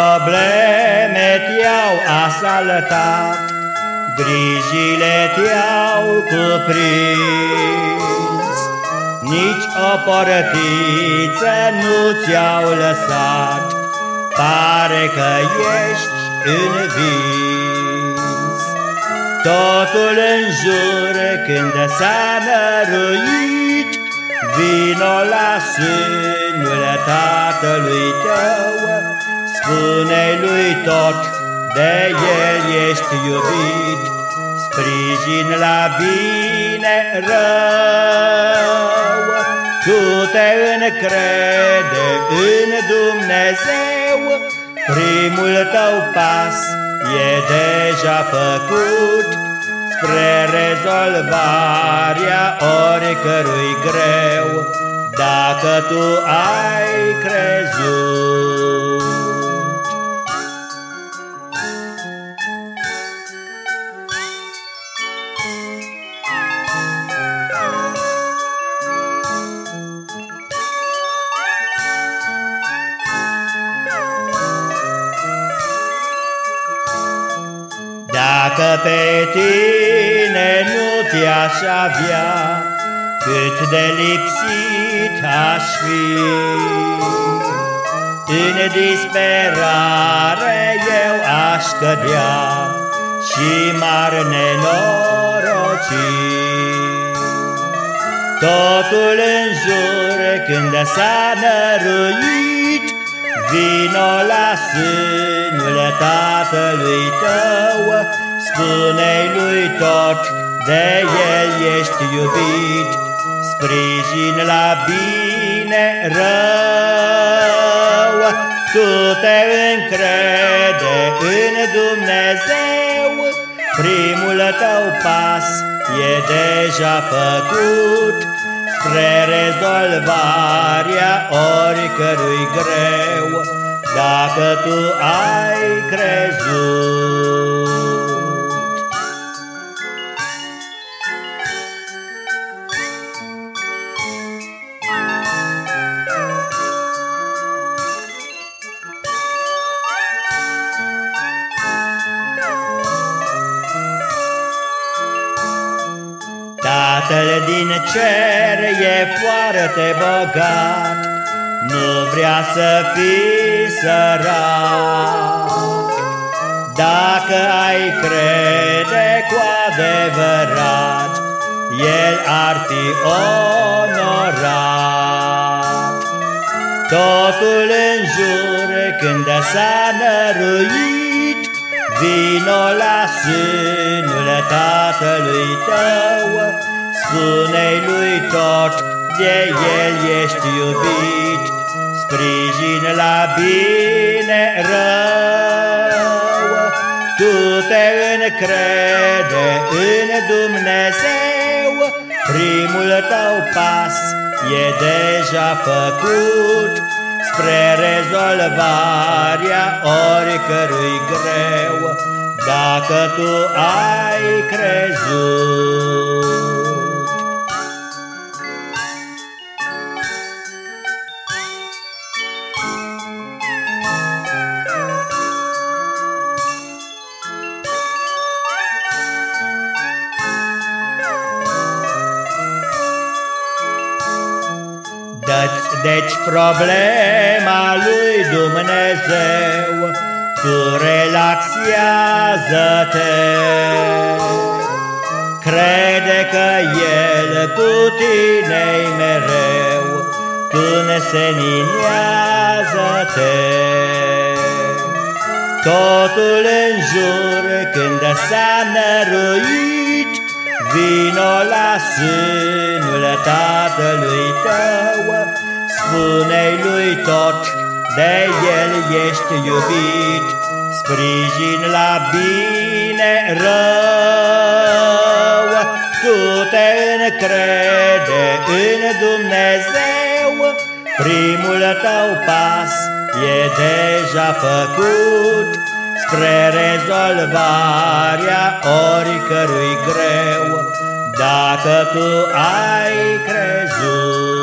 probleme te-au asaltat, Grijile te-au cuprins, Nici o portiță nu ți-au lăsat, Pare că ești învins. Totul în jur când s-a năruit, Vino la sânul tatălui tău, spune lui tot, de el ești iubit, Sprijin la bine rău. Tu te încrede în Dumnezeu, Primul tău pas e deja făcut, Spre rezolvarea oricărui greu, Dacă tu ai crezut. Dacă pe tine nu te-aș avea, Cât de lipsit aș fi. În disperare eu aș cădea Și m-ar nenoroci. Totul în jur când s-a năruit, Vino la sânul tatălui tău, Spune-i lui tot, de el ești iubit, Sprijin la bine rău. Tu te încrede în Dumnezeu, Primul tău pas e deja făcut, Spre rezolvarea oricărui greu, Dacă tu ai crezut. Tatăl din cer e foarte bogat, Nu vrea să fii sărac. Dacă ai crede cu adevărat, El ar fi onorat. Totul în jur când s-a năruit, Vino la sânul tatălui tău, Spune-i lui tot, de el ești iubit, Sprijin la bine rău. Tu te încrede în Dumnezeu, Primul tău pas e deja făcut, Spre rezolvarea oricărui greu, Dacă tu ai crezut. Dă-ți deci problema lui Dumnezeu, Tu relaxează-te. Crede că El cu tine mereu, Tu neseninează-te. Totul în jur când s-a năruit, Vino la sânul tatălui tău, Spune-i lui tot, de el ești iubit, Sprijin la bine rău. Tu te încrede în Dumnezeu, Primul tău pas e deja făcut, Spre rezolvarea oricărui greu, Dacă tu ai crezut.